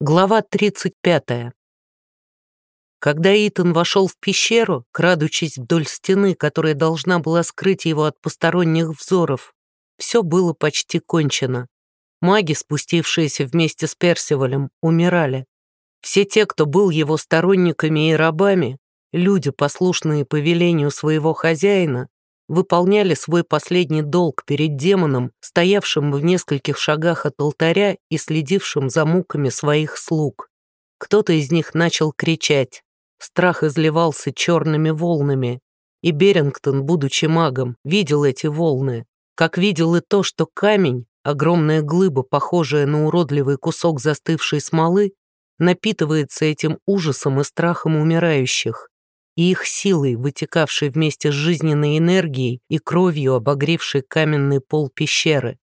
Глава 35. Когда Итан вошел в пещеру, крадучись вдоль стены, которая должна была скрыть его от посторонних взоров, все было почти кончено. Маги, спустившиеся вместе с Персивалем, умирали. Все те, кто был его сторонниками и рабами, люди, послушные повелению своего хозяина, выполняли свой последний долг перед демоном, стоявшим в нескольких шагах от алтаря и следившим за муками своих слуг. Кто-то из них начал кричать. Страх изливался черными волнами, и Берингтон, будучи магом, видел эти волны, как видел и то, что камень, огромная глыба, похожая на уродливый кусок застывшей смолы, напитывается этим ужасом и страхом умирающих и их силой, вытекавшей вместе с жизненной энергией и кровью, обогревшей каменный пол пещеры.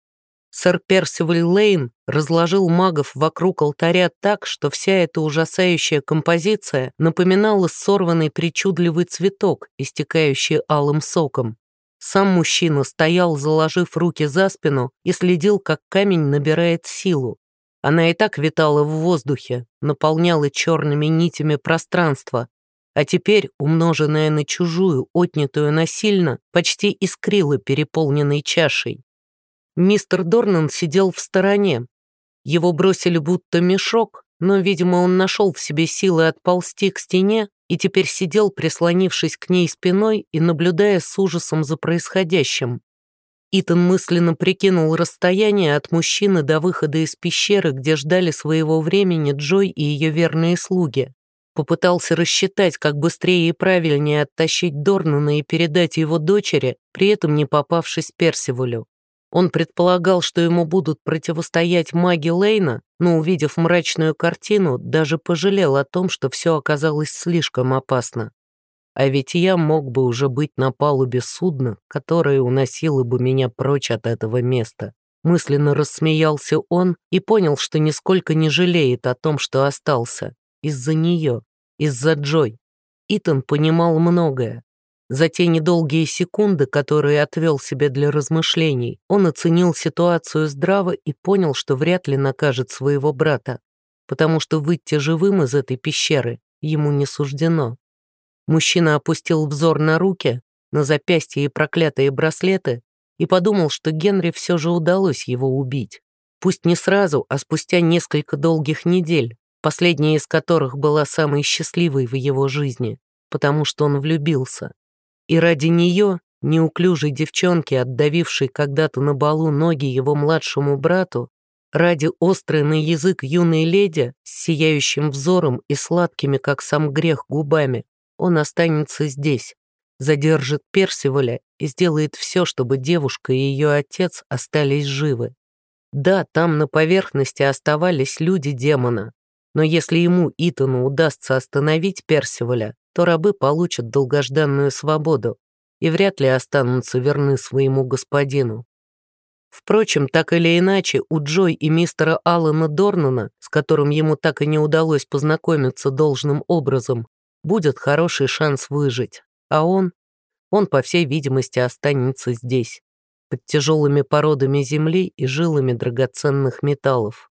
Сэр Персиваль Лейн разложил магов вокруг алтаря так, что вся эта ужасающая композиция напоминала сорванный причудливый цветок, истекающий алым соком. Сам мужчина стоял, заложив руки за спину, и следил, как камень набирает силу. Она и так витала в воздухе, наполняла черными нитями пространство, а теперь, умноженная на чужую, отнятую насильно, почти искрила переполненной чашей. Мистер Дорнан сидел в стороне. Его бросили будто мешок, но, видимо, он нашел в себе силы отползти к стене и теперь сидел, прислонившись к ней спиной и наблюдая с ужасом за происходящим. Итан мысленно прикинул расстояние от мужчины до выхода из пещеры, где ждали своего времени Джой и ее верные слуги. Попытался рассчитать, как быстрее и правильнее оттащить Дорнана и передать его дочери, при этом не попавшись Персивалю. Он предполагал, что ему будут противостоять маги Лейна, но, увидев мрачную картину, даже пожалел о том, что все оказалось слишком опасно. А ведь я мог бы уже быть на палубе судна, которое уносило бы меня прочь от этого места. Мысленно рассмеялся он и понял, что нисколько не жалеет о том, что остался. Из-за нее, из-за Джой. Итан понимал многое. За те недолгие секунды, которые отвел себе для размышлений, он оценил ситуацию здраво и понял, что вряд ли накажет своего брата, потому что выйти живым из этой пещеры ему не суждено. Мужчина опустил взор на руки, на запястья и проклятые браслеты и подумал, что Генри все же удалось его убить. Пусть не сразу, а спустя несколько долгих недель, последняя из которых была самой счастливой в его жизни, потому что он влюбился. И ради нее, неуклюжей девчонки, отдавившей когда-то на балу ноги его младшему брату, ради острой на язык юной леди с сияющим взором и сладкими, как сам грех, губами, он останется здесь, задержит Персиваля и сделает все, чтобы девушка и ее отец остались живы. Да, там на поверхности оставались люди демона, но если ему, Итану, удастся остановить Персиваля, то рабы получат долгожданную свободу и вряд ли останутся верны своему господину. Впрочем, так или иначе, у Джой и мистера Аллана Дорнана, с которым ему так и не удалось познакомиться должным образом, будет хороший шанс выжить. А он? Он, по всей видимости, останется здесь, под тяжелыми породами земли и жилами драгоценных металлов.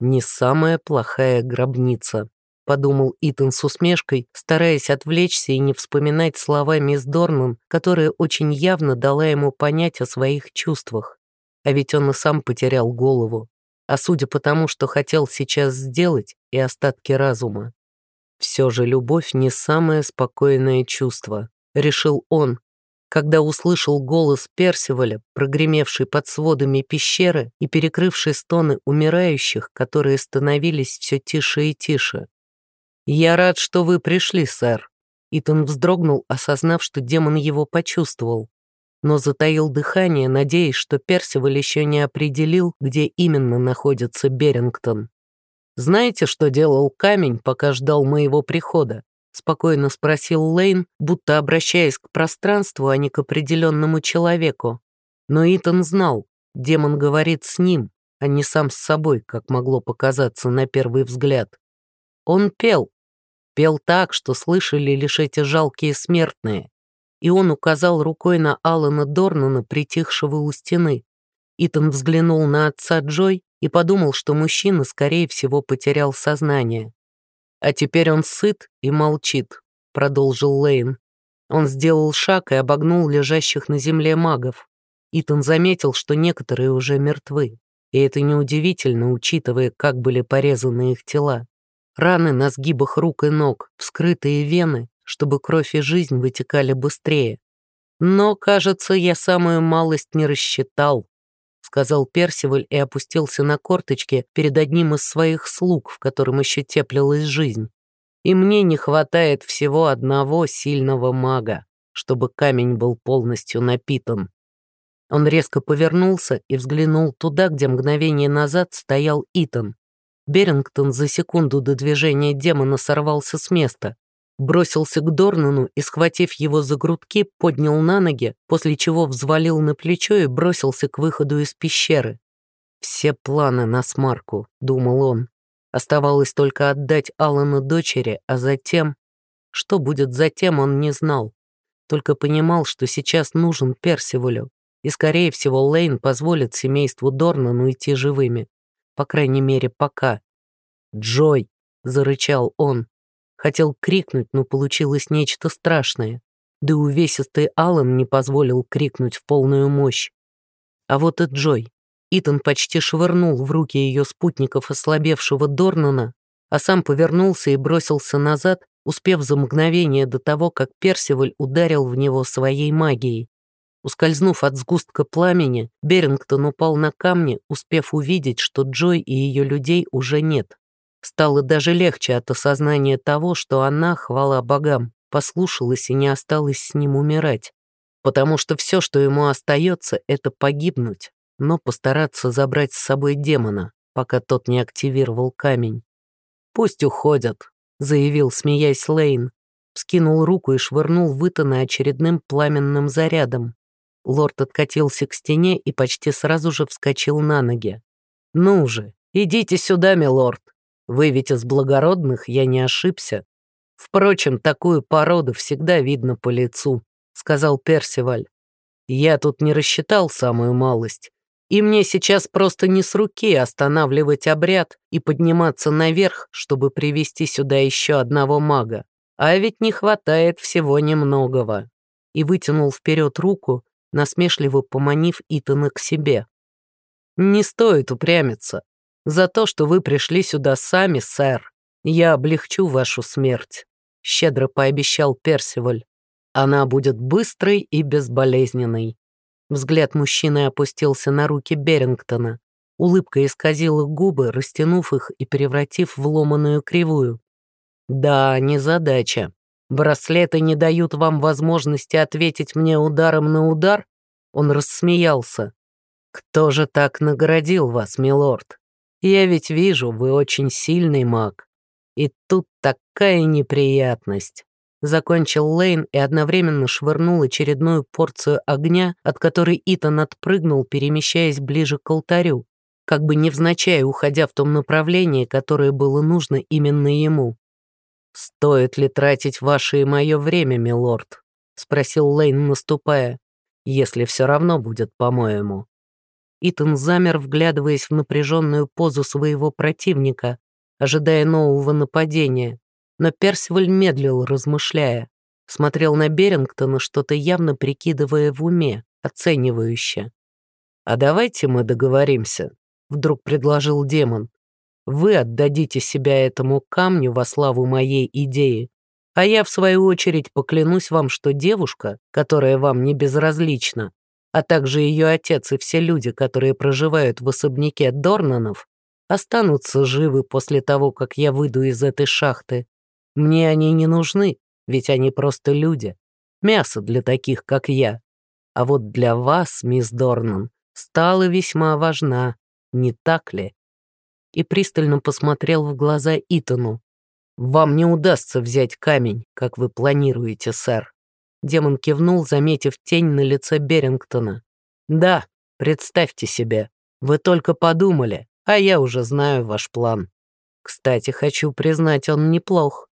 «Не самая плохая гробница», — подумал Итан с усмешкой, стараясь отвлечься и не вспоминать слова мисс Дорнан, которая очень явно дала ему понять о своих чувствах. А ведь он и сам потерял голову. А судя по тому, что хотел сейчас сделать, и остатки разума. Все же любовь не самое спокойное чувство, решил он, когда услышал голос Персиваля, прогремевший под сводами пещеры и перекрывший стоны умирающих, которые становились все тише и тише. «Я рад, что вы пришли, сэр». Итан вздрогнул, осознав, что демон его почувствовал, но затаил дыхание, надеясь, что Персиваль еще не определил, где именно находится Берингтон. «Знаете, что делал камень, пока ждал моего прихода?» — спокойно спросил Лейн, будто обращаясь к пространству, а не к определенному человеку. Но Итан знал, демон говорит с ним, а не сам с собой, как могло показаться на первый взгляд. Он пел. Пел так, что слышали лишь эти жалкие смертные. И он указал рукой на Алана Дорнана, притихшего у стены. Итан взглянул на отца Джой и подумал, что мужчина, скорее всего, потерял сознание. «А теперь он сыт и молчит», — продолжил Лейн. Он сделал шаг и обогнул лежащих на земле магов. Итан заметил, что некоторые уже мертвы, и это неудивительно, учитывая, как были порезаны их тела. Раны на сгибах рук и ног, вскрытые вены, чтобы кровь и жизнь вытекали быстрее. Но, кажется, я самую малость не рассчитал, сказал Персиваль и опустился на корточки перед одним из своих слуг, в котором еще теплилась жизнь. И мне не хватает всего одного сильного мага, чтобы камень был полностью напитан. Он резко повернулся и взглянул туда, где мгновение назад стоял Итан. Берингтон за секунду до движения демона сорвался с места, бросился к Дорнану и, схватив его за грудки, поднял на ноги, после чего взвалил на плечо и бросился к выходу из пещеры. «Все планы на смарку», — думал он. Оставалось только отдать Аллану дочери, а затем... Что будет затем, он не знал. Только понимал, что сейчас нужен Персивалю, и, скорее всего, Лейн позволит семейству Дорнан уйти живыми. По крайней мере, пока. «Джой!» — зарычал он. Хотел крикнуть, но получилось нечто страшное. Да увесистый Аллан не позволил крикнуть в полную мощь. А вот и Джой. Итан почти швырнул в руки ее спутников ослабевшего Дорнана, а сам повернулся и бросился назад, успев за мгновение до того, как Персиваль ударил в него своей магией. Ускользнув от сгустка пламени, Берингтон упал на камни, успев увидеть, что Джой и ее людей уже нет. Стало даже легче от осознания того, что она, хвала богам, послушалась и не осталась с ним умирать. Потому что все, что ему остается, это погибнуть, но постараться забрать с собой демона, пока тот не активировал камень. «Пусть уходят», — заявил, смеясь Лейн. Скинул руку и швырнул Вытана очередным пламенным зарядом. Лорд откатился к стене и почти сразу же вскочил на ноги. «Ну же, идите сюда, милорд. Вы ведь из благородных, я не ошибся. Впрочем, такую породу всегда видно по лицу», — сказал Персиваль. «Я тут не рассчитал самую малость, и мне сейчас просто не с руки останавливать обряд и подниматься наверх, чтобы привести сюда еще одного мага. А ведь не хватает всего немногого». И вытянул вперед руку, насмешливо поманив Итана к себе. «Не стоит упрямиться. За то, что вы пришли сюда сами, сэр, я облегчу вашу смерть», — щедро пообещал Персиваль. «Она будет быстрой и безболезненной». Взгляд мужчины опустился на руки Берингтона. Улыбка исказила губы, растянув их и превратив в ломаную кривую. «Да, незадача. Браслеты не дают вам возможности ответить мне ударом на удар?» Он рассмеялся. «Кто же так наградил вас, милорд? Я ведь вижу, вы очень сильный маг. И тут такая неприятность». Закончил Лейн и одновременно швырнул очередную порцию огня, от которой Итан отпрыгнул, перемещаясь ближе к алтарю, как бы невзначай уходя в том направлении, которое было нужно именно ему. «Стоит ли тратить ваше и мое время, милорд?» — спросил Лейн, наступая. «Если все равно будет, по-моему». Итан замер, вглядываясь в напряженную позу своего противника, ожидая нового нападения. Но Персиваль медлил, размышляя. Смотрел на Берингтона, что-то явно прикидывая в уме, оценивающе. «А давайте мы договоримся», — вдруг предложил демон. Вы отдадите себя этому камню во славу моей идеи, а я, в свою очередь, поклянусь вам, что девушка, которая вам не безразлична, а также ее отец и все люди, которые проживают в особняке Дорнанов, останутся живы после того, как я выйду из этой шахты. Мне они не нужны, ведь они просто люди. Мясо для таких, как я. А вот для вас, мисс Дорнан, стала весьма важна, не так ли? и пристально посмотрел в глаза Итану. «Вам не удастся взять камень, как вы планируете, сэр». Демон кивнул, заметив тень на лице Берингтона. «Да, представьте себе, вы только подумали, а я уже знаю ваш план. Кстати, хочу признать, он неплох.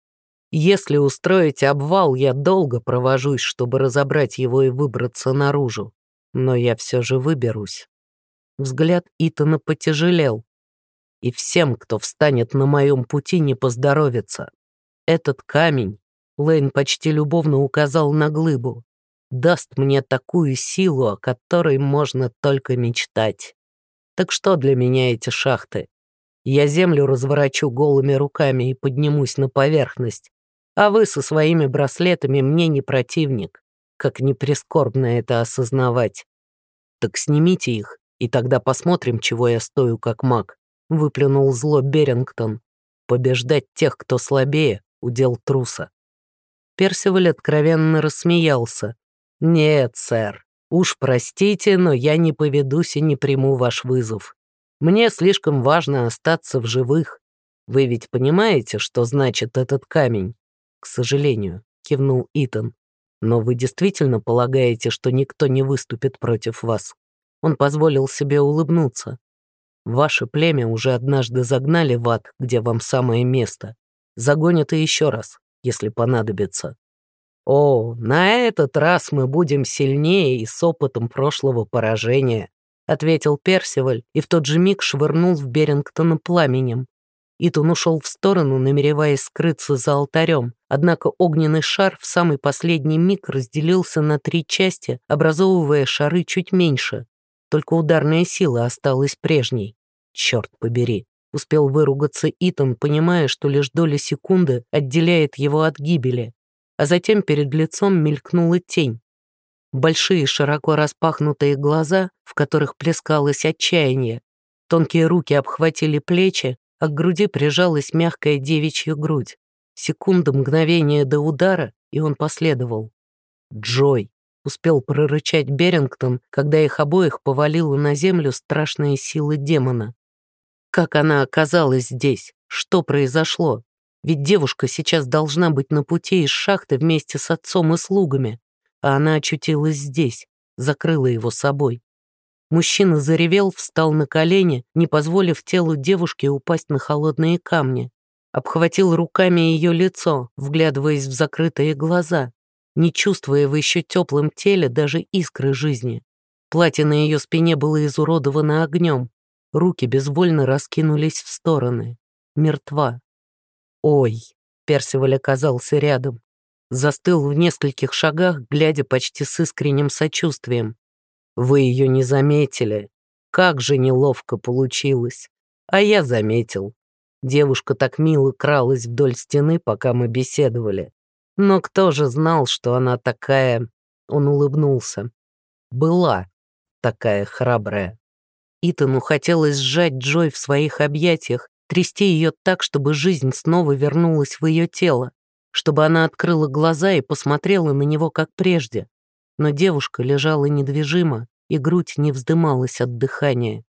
Если устроить обвал, я долго провожусь, чтобы разобрать его и выбраться наружу. Но я все же выберусь». Взгляд Итана потяжелел. и всем, кто встанет на моем пути, не поздоровится. Этот камень, Лейн почти любовно указал на глыбу, даст мне такую силу, о которой можно только мечтать. Так что для меня эти шахты? Я землю разворачу голыми руками и поднимусь на поверхность, а вы со своими браслетами мне не противник, как не прискорбно это осознавать. Так снимите их, и тогда посмотрим, чего я стою как маг», — выплюнул зло Берингтон. «Побеждать тех, кто слабее, удел труса». Персиваль откровенно рассмеялся. «Нет, сэр, уж простите, но я не поведусь и не приму ваш вызов. Мне слишком важно остаться в живых. Вы ведь понимаете, что значит этот камень?» «К сожалению», — кивнул Итан. «Но вы действительно полагаете, что никто не выступит против вас?» Он позволил себе улыбнуться. «Ваше племя уже однажды загнали в ад, где вам самое место. Загонят и еще раз, если понадобится. О, на этот раз мы будем сильнее и с опытом прошлого поражения», ответил Персиваль и в тот же миг швырнул в Берингтона пламенем. Итун ушел в сторону, намереваясь скрыться за алтарем, однако огненный шар в самый последний миг разделился на три части, образовывая шары чуть меньше. Только ударная сила осталась прежней. Черт побери. Успел выругаться Итан, понимая, что лишь доля секунды отделяет его от гибели. А затем перед лицом мелькнула тень. Большие широко распахнутые глаза, в которых плескалось отчаяние. Тонкие руки обхватили плечи, а к груди прижалась мягкая девичья грудь. Секунда мгновения до удара, и он последовал. «Джой!» — успел прорычать Берингтон, когда их обоих повалила на землю страшная сила демона. Как она оказалась здесь? Что произошло? Ведь девушка сейчас должна быть на пути из шахты вместе с отцом и слугами, а она очутилась здесь, закрыла его собой. Мужчина заревел, встал на колени, не позволив телу девушки упасть на холодные камни. Обхватил руками ее лицо, вглядываясь в закрытые глаза, не чувствуя в еще теплом теле даже искры жизни. Платье на ее спине было изуродовано огнем. Руки безвольно раскинулись в стороны. Мертва. «Ой!» — Персиваль оказался рядом. Застыл в нескольких шагах, глядя почти с искренним сочувствием. Вы ее не заметили. Как же неловко получилось. А я заметил. Девушка так мило кралась вдоль стены, пока мы беседовали. Но кто же знал, что она такая... Он улыбнулся. Была такая храбрая. Итану хотелось сжать Джой в своих объятиях, трясти ее так, чтобы жизнь снова вернулась в ее тело, чтобы она открыла глаза и посмотрела на него, как прежде но девушка лежала недвижимо, и грудь не вздымалась от дыхания.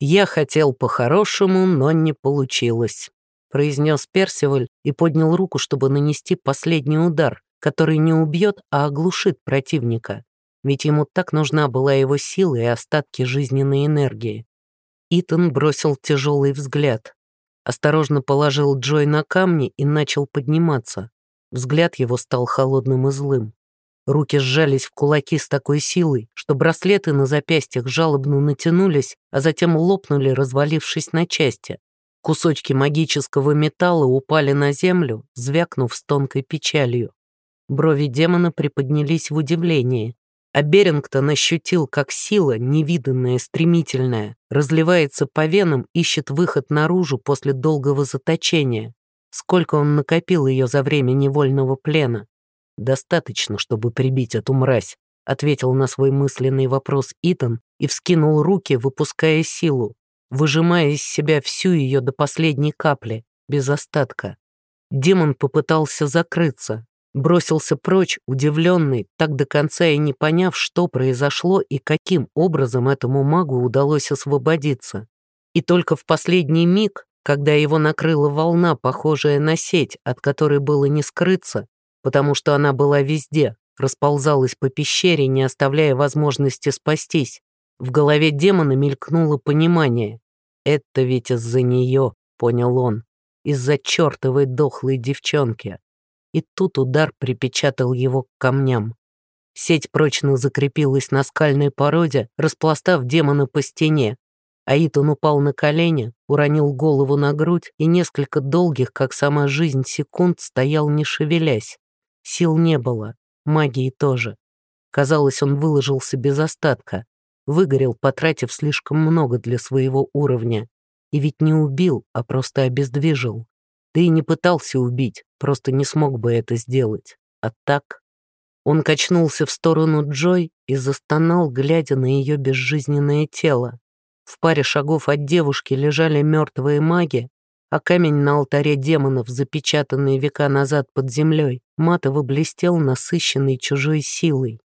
«Я хотел по-хорошему, но не получилось», — произнес Персиваль и поднял руку, чтобы нанести последний удар, который не убьет, а оглушит противника, ведь ему так нужна была его сила и остатки жизненной энергии. Итан бросил тяжелый взгляд. Осторожно положил Джой на камни и начал подниматься. Взгляд его стал холодным и злым. Руки сжались в кулаки с такой силой, что браслеты на запястьях жалобно натянулись, а затем лопнули, развалившись на части. Кусочки магического металла упали на землю, звякнув с тонкой печалью. Брови демона приподнялись в удивлении, а Берингтон ощутил, как сила, невиданная, стремительная, разливается по венам, ищет выход наружу после долгого заточения. Сколько он накопил ее за время невольного плена. «Достаточно, чтобы прибить эту мразь», ответил на свой мысленный вопрос Итан и вскинул руки, выпуская силу, выжимая из себя всю ее до последней капли, без остатка. Демон попытался закрыться, бросился прочь, удивленный, так до конца и не поняв, что произошло и каким образом этому магу удалось освободиться. И только в последний миг, когда его накрыла волна, похожая на сеть, от которой было не скрыться, потому что она была везде, расползалась по пещере, не оставляя возможности спастись. В голове демона мелькнуло понимание. «Это ведь из-за нее», — понял он, — «из-за чертовой дохлой девчонки». И тут удар припечатал его к камням. Сеть прочно закрепилась на скальной породе, распластав демона по стене. Аитон упал на колени, уронил голову на грудь и несколько долгих, как сама жизнь, секунд стоял не шевелясь. Сил не было, магии тоже. Казалось, он выложился без остатка, выгорел, потратив слишком много для своего уровня. И ведь не убил, а просто обездвижил. Да и не пытался убить, просто не смог бы это сделать. А так... Он качнулся в сторону Джой и застонал, глядя на ее безжизненное тело. В паре шагов от девушки лежали мертвые маги, а камень на алтаре демонов, запечатанный века назад под землей, матово блестел насыщенной чужой силой.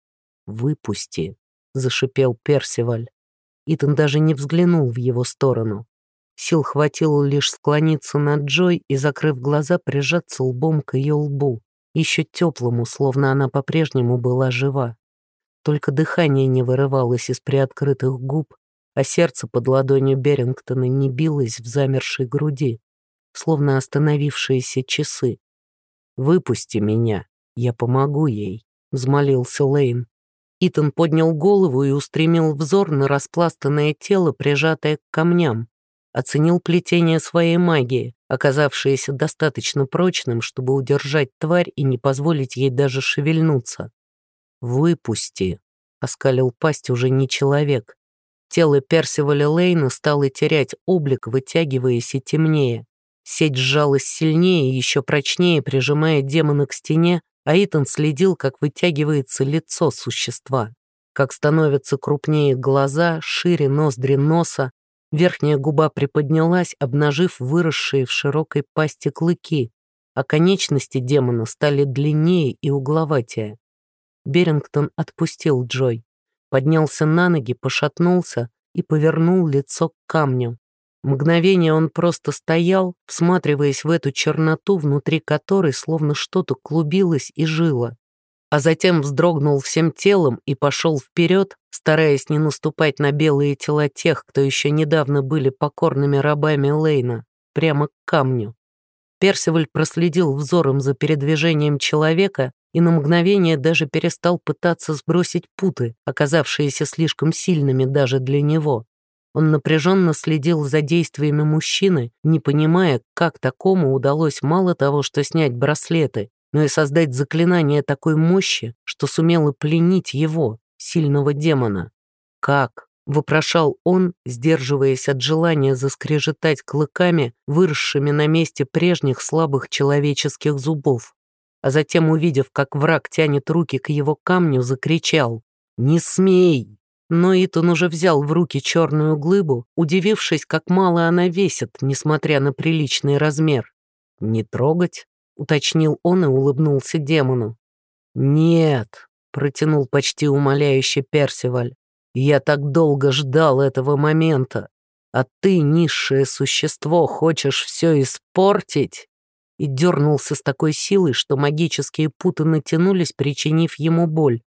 «Выпусти», — зашипел Персиваль. Итан даже не взглянул в его сторону. Сил хватило лишь склониться над Джой и, закрыв глаза, прижаться лбом к ее лбу, еще теплому, словно она по-прежнему была жива. Только дыхание не вырывалось из приоткрытых губ, а сердце под ладонью Берингтона не билось в замершей груди, словно остановившиеся часы. «Выпусти меня, я помогу ей», — взмолился Лейн. Итан поднял голову и устремил взор на распластанное тело, прижатое к камням. Оценил плетение своей магии, оказавшееся достаточно прочным, чтобы удержать тварь и не позволить ей даже шевельнуться. «Выпусти», — оскалил пасть уже не человек, Тело Персиваля Лейна стало терять облик, вытягиваясь и темнее. Сеть сжалась сильнее и еще прочнее, прижимая демона к стене, а Итан следил, как вытягивается лицо существа, как становятся крупнее глаза, шире ноздри носа, верхняя губа приподнялась, обнажив выросшие в широкой пасти клыки, а конечности демона стали длиннее и угловатее. Берингтон отпустил Джой поднялся на ноги, пошатнулся и повернул лицо к камню. Мгновение он просто стоял, всматриваясь в эту черноту, внутри которой словно что-то клубилось и жило. А затем вздрогнул всем телом и пошел вперед, стараясь не наступать на белые тела тех, кто еще недавно были покорными рабами Лейна, прямо к камню. Персиваль проследил взором за передвижением человека и на мгновение даже перестал пытаться сбросить путы, оказавшиеся слишком сильными даже для него. Он напряженно следил за действиями мужчины, не понимая, как такому удалось мало того, что снять браслеты, но и создать заклинание такой мощи, что сумело пленить его, сильного демона. Как? вопрошал он, сдерживаясь от желания заскрежетать клыками, выросшими на месте прежних слабых человеческих зубов. А затем, увидев, как враг тянет руки к его камню, закричал «Не смей!». Но Итан уже взял в руки черную глыбу, удивившись, как мало она весит, несмотря на приличный размер. «Не трогать?» — уточнил он и улыбнулся демону. «Нет», — протянул почти умоляюще Персиваль. Я так долго ждал этого момента, а ты, низшее существо, хочешь все испортить?» И дернулся с такой силой, что магические путы натянулись, причинив ему боль.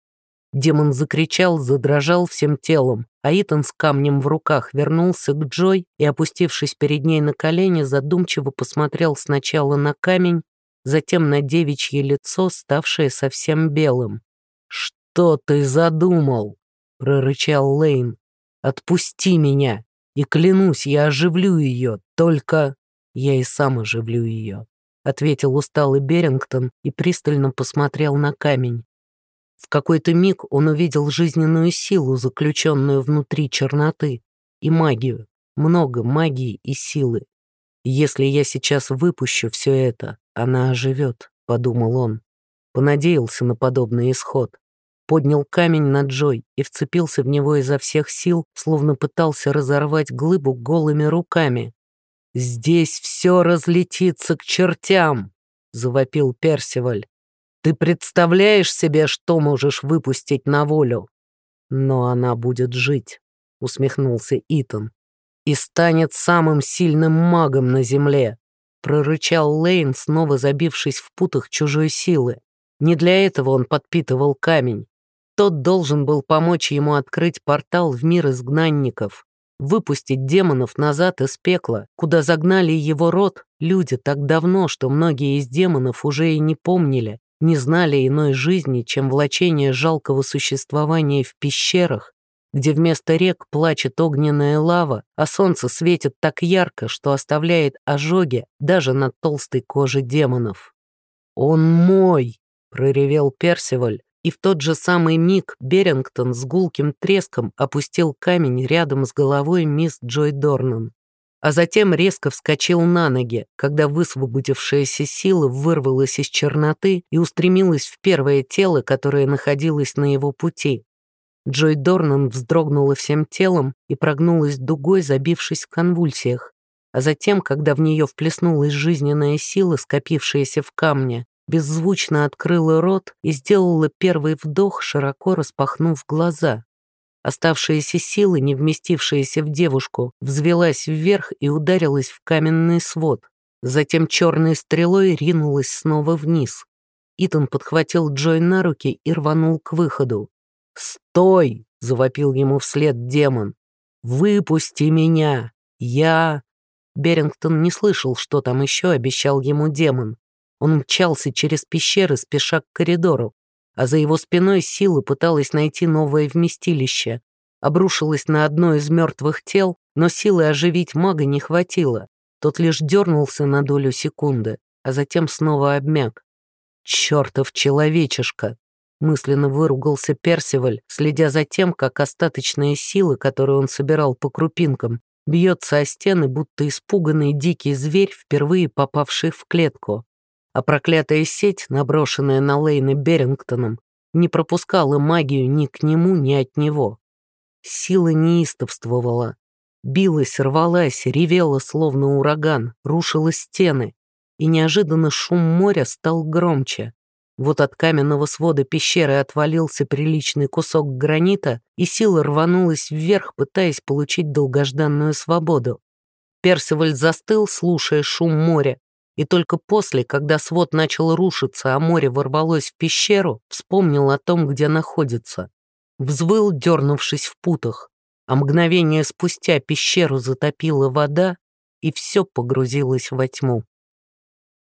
Демон закричал, задрожал всем телом, а Итан с камнем в руках вернулся к Джой и, опустившись перед ней на колени, задумчиво посмотрел сначала на камень, затем на девичье лицо, ставшее совсем белым. «Что ты задумал?» прорычал Лейн. «Отпусти меня, и клянусь, я оживлю ее, только...» «Я и сам оживлю ее», — ответил усталый Берингтон и пристально посмотрел на камень. В какой-то миг он увидел жизненную силу, заключенную внутри черноты, и магию, много магии и силы. «Если я сейчас выпущу все это, она оживет», — подумал он. Понадеялся на подобный исход поднял камень над Джой и вцепился в него изо всех сил, словно пытался разорвать глыбу голыми руками. «Здесь все разлетится к чертям!» — завопил Персиваль. «Ты представляешь себе, что можешь выпустить на волю?» «Но она будет жить», — усмехнулся Итан. «И станет самым сильным магом на земле», — прорычал Лейн, снова забившись в путах чужой силы. Не для этого он подпитывал камень. Тот должен был помочь ему открыть портал в мир изгнанников, выпустить демонов назад из пекла, куда загнали его род люди так давно, что многие из демонов уже и не помнили, не знали иной жизни, чем влачение жалкого существования в пещерах, где вместо рек плачет огненная лава, а солнце светит так ярко, что оставляет ожоги даже на толстой коже демонов. «Он мой!» — проревел Персиваль, и в тот же самый миг Берингтон с гулким треском опустил камень рядом с головой мисс Джой Дорнан. А затем резко вскочил на ноги, когда высвободившаяся сила вырвалась из черноты и устремилась в первое тело, которое находилось на его пути. Джой Дорнан вздрогнула всем телом и прогнулась дугой, забившись в конвульсиях. А затем, когда в нее вплеснулась жизненная сила, скопившаяся в камне, беззвучно открыла рот и сделала первый вдох, широко распахнув глаза. Оставшаяся сила, не вместившаяся в девушку, взвелась вверх и ударилась в каменный свод. Затем черной стрелой ринулась снова вниз. Итан подхватил Джой на руки и рванул к выходу. «Стой!» — завопил ему вслед демон. «Выпусти меня! Я...» Берингтон не слышал, что там еще обещал ему демон. Он мчался через пещеры, спеша к коридору, а за его спиной сила пыталась найти новое вместилище. Обрушилась на одно из мертвых тел, но силы оживить мага не хватило. Тот лишь дернулся на долю секунды, а затем снова обмяк. «Чертов человечишка!» Мысленно выругался Персиваль, следя за тем, как остаточная сила, которую он собирал по крупинкам, бьется о стены, будто испуганный дикий зверь, впервые попавший в клетку а проклятая сеть, наброшенная на Лейна Берингтоном, не пропускала магию ни к нему, ни от него. Сила неистовствовала. Билась, рвалась, ревела, словно ураган, рушила стены, и неожиданно шум моря стал громче. Вот от каменного свода пещеры отвалился приличный кусок гранита, и сила рванулась вверх, пытаясь получить долгожданную свободу. Персиваль застыл, слушая шум моря, и только после, когда свод начал рушиться, а море ворвалось в пещеру, вспомнил о том, где находится. Взвыл, дернувшись в путах, а мгновение спустя пещеру затопила вода, и все погрузилось во тьму.